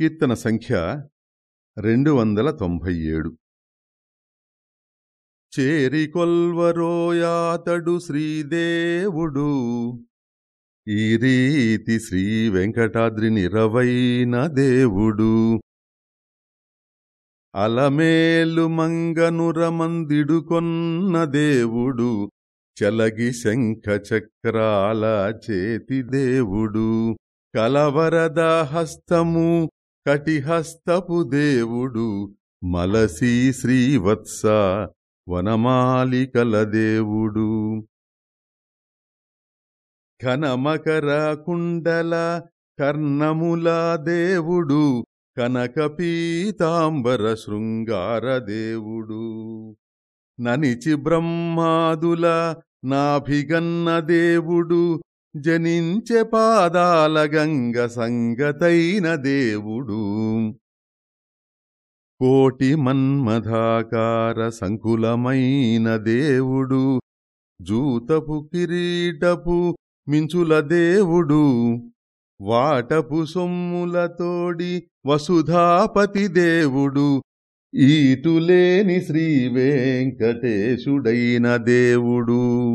కీర్తన సంఖ్య రెండు వందల తొంభై ఏడు. చేరికొల్వరోయాతడు శ్రీదేవుడు ఈ రీతి శ్రీ వెంకటాద్రి నిరవైన దేవుడు. అలమేలు మంగనురమందిడు కొన్న దేవుడు చలగి శంఖ చక్రాల చేతి దేవుడు. కలవరద హస్తము కటిహస్తపు దేవుడు మలసి శ్రీవత్స వనమాలికల దేవుడు. ఘనమకర కుండల కర్ణముల దేవుడు కనక పీతాంబర శృంగార దేవుడు. ననిచి బ్రహ్మాదుల నాభిగన్న దేవుడు జనించె పాదాల గంగ సంగతైన దేవుడు. కోటి మన్మధాకార సంకులమైన దేవుడు. జూతపు కిరీటపు మించుల దేవుడు. వాటపు సొమ్ములతోడి వసుధాపతి దేవుడు. ఈటులేని శ్రీ వెంకటేశుడైన దేవుడు.